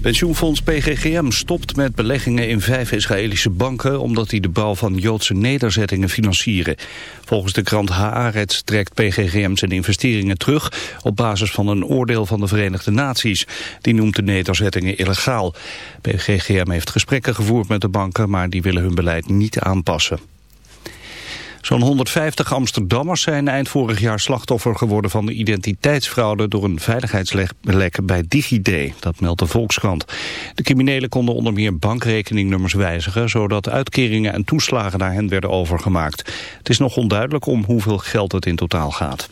Pensioenfonds PGGM stopt met beleggingen in vijf Israëlische banken... omdat die de bouw van Joodse nederzettingen financieren. Volgens de krant Haaretz trekt PGGM zijn investeringen terug... op basis van een oordeel van de Verenigde Naties. Die noemt de nederzettingen illegaal. PGGM heeft gesprekken gevoerd met de banken... maar die willen hun beleid niet aanpassen. Zo'n 150 Amsterdammers zijn eind vorig jaar slachtoffer geworden van de identiteitsfraude door een veiligheidslek bij DigiD. Dat meldt de Volkskrant. De criminelen konden onder meer bankrekeningnummers wijzigen, zodat uitkeringen en toeslagen naar hen werden overgemaakt. Het is nog onduidelijk om hoeveel geld het in totaal gaat.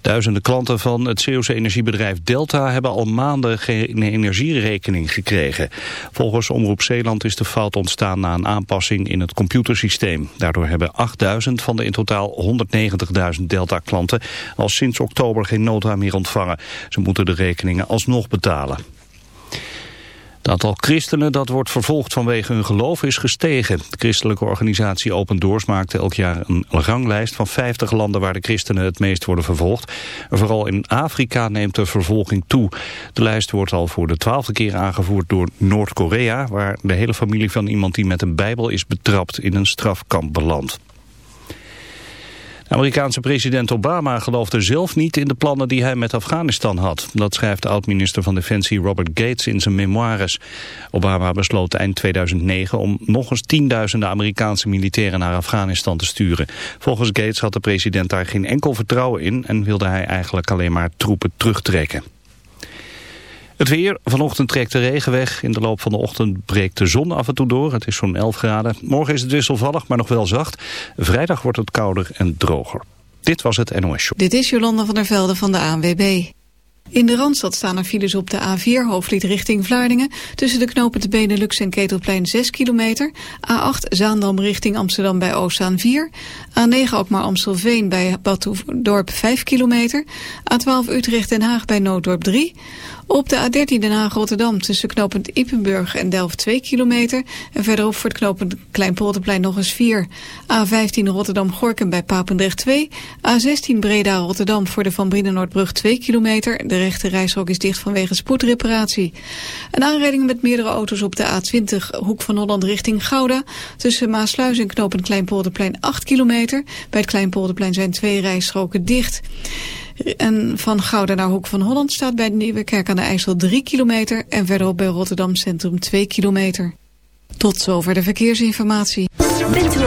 Duizenden klanten van het Zeeuwse energiebedrijf Delta hebben al maanden geen energierekening gekregen. Volgens Omroep Zeeland is de fout ontstaan na een aanpassing in het computersysteem. Daardoor hebben 8000 van de in totaal 190.000 Delta-klanten al sinds oktober geen nota meer ontvangen. Ze moeten de rekeningen alsnog betalen. Het aantal christenen dat wordt vervolgd vanwege hun geloof is gestegen. De christelijke organisatie Open Doors maakte elk jaar een ranglijst van 50 landen waar de christenen het meest worden vervolgd. Vooral in Afrika neemt de vervolging toe. De lijst wordt al voor de twaalfde keer aangevoerd door Noord-Korea, waar de hele familie van iemand die met een bijbel is betrapt in een strafkamp belandt. Amerikaanse president Obama geloofde zelf niet in de plannen die hij met Afghanistan had. Dat schrijft oud-minister van Defensie Robert Gates in zijn memoires. Obama besloot eind 2009 om nog eens tienduizenden Amerikaanse militairen naar Afghanistan te sturen. Volgens Gates had de president daar geen enkel vertrouwen in en wilde hij eigenlijk alleen maar troepen terugtrekken. Het weer. Vanochtend trekt de regen weg. In de loop van de ochtend breekt de zon af en toe door. Het is zo'n 11 graden. Morgen is het wisselvallig, maar nog wel zacht. Vrijdag wordt het kouder en droger. Dit was het NOS Show. Dit is Jolanda van der Velde van de ANWB. In de Randstad staan er files op de A4 hoofdlied richting Vlaardingen. Tussen de knopen de Benelux en Ketelplein 6 kilometer. A8 Zaandam richting Amsterdam bij Oostzaan 4. A9 ook maar Amstelveen bij Badhoevedorp 5 kilometer. A12 Utrecht Den Haag bij Nooddorp 3. Op de A13 Den Haag-Rotterdam tussen knooppunt Ippenburg en Delft 2 kilometer. En verderop voor het knooppunt Kleinpolderplein nog eens 4. A15 Rotterdam-Gorkum bij Papendrecht 2. A16 Breda-Rotterdam voor de Van Brienenoordbrug 2 kilometer. De rechte reishok is dicht vanwege spoedreparatie. Een aanrijding met meerdere auto's op de A20 Hoek van Holland richting Gouda. Tussen Maasluis en knooppunt Kleinpolderplein 8 kilometer. Bij het Kleinpolderplein zijn twee rijstroken dicht. En van Gouda naar Hoek van Holland staat bij de Nieuwe Kerk aan de IJssel 3 kilometer en verderop bij Rotterdam Centrum 2 kilometer. Tot zover de verkeersinformatie.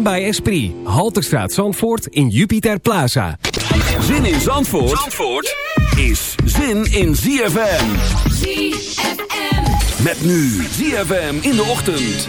bij by Esprit. Halterstraat Zandvoort in Jupiter Plaza. Zin in Zandvoort, Zandvoort is zin in ZFM. ZFM. Met nu ZFM in de ochtend.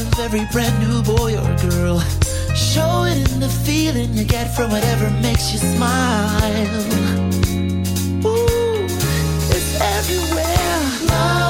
of every brand new boy or girl. Show it in the feeling you get from whatever makes you smile. Ooh, it's everywhere. Love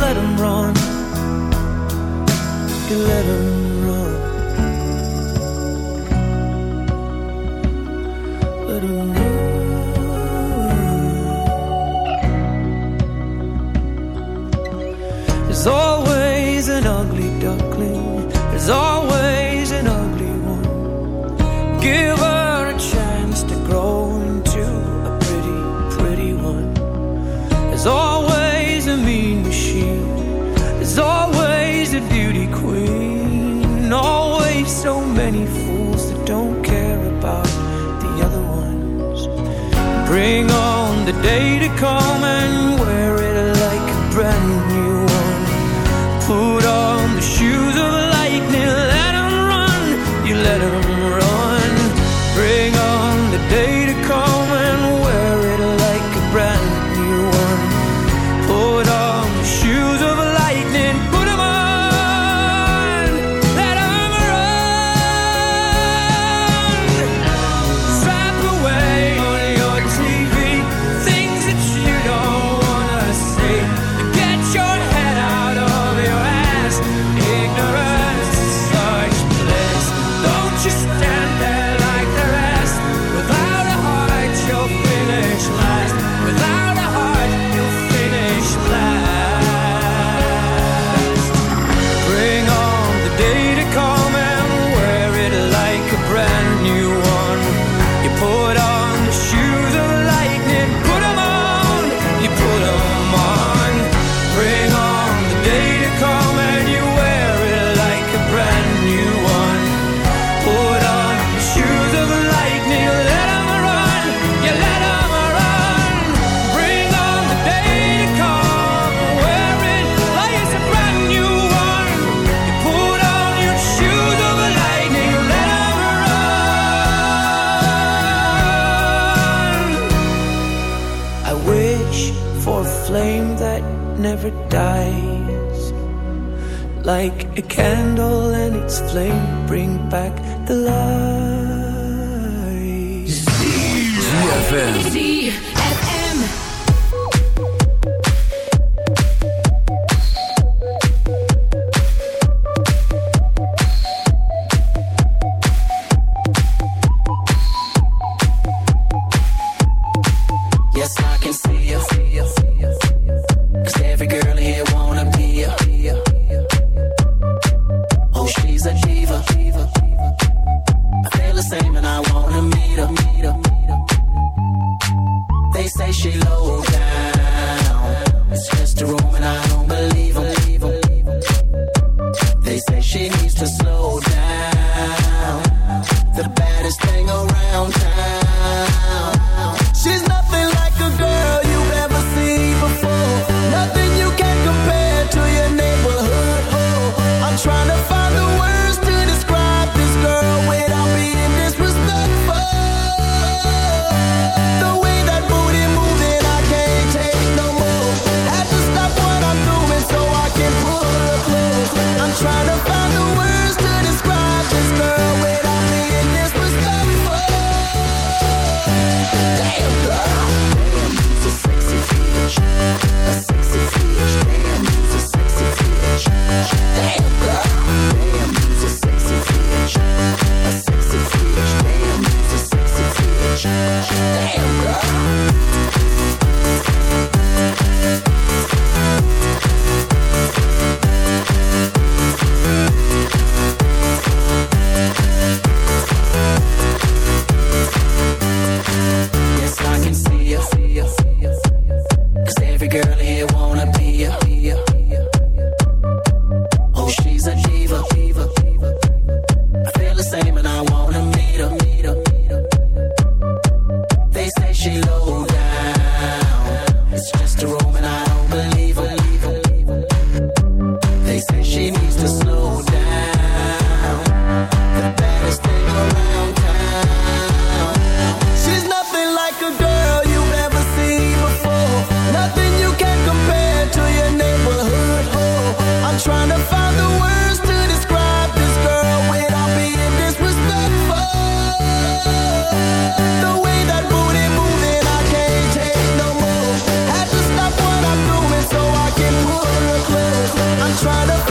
the day to come and trying to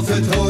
The hoor.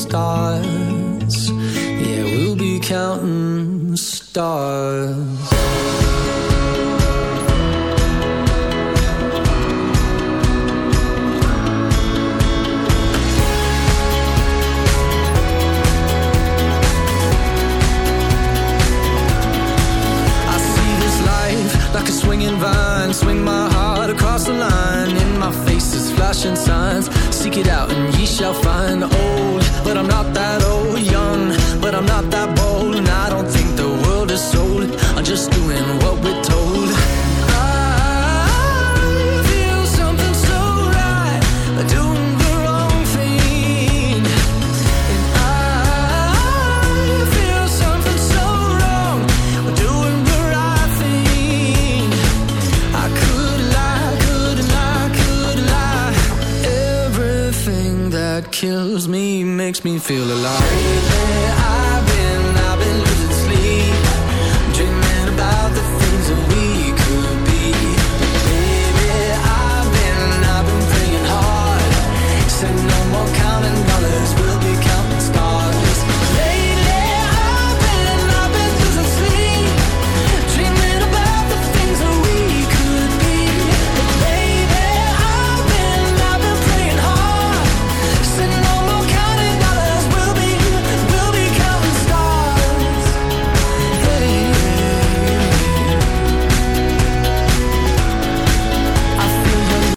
stars. Yeah, we'll be counting stars. I see this life like a swinging vine. Swing my heart across the line. In my face is flashing signs. Seek it out and ye shall find. Old, but I'm not that old. Young, but I'm not that just doing what we're told. I feel something so right. Doing the wrong thing. And I that kills me makes me feel alive.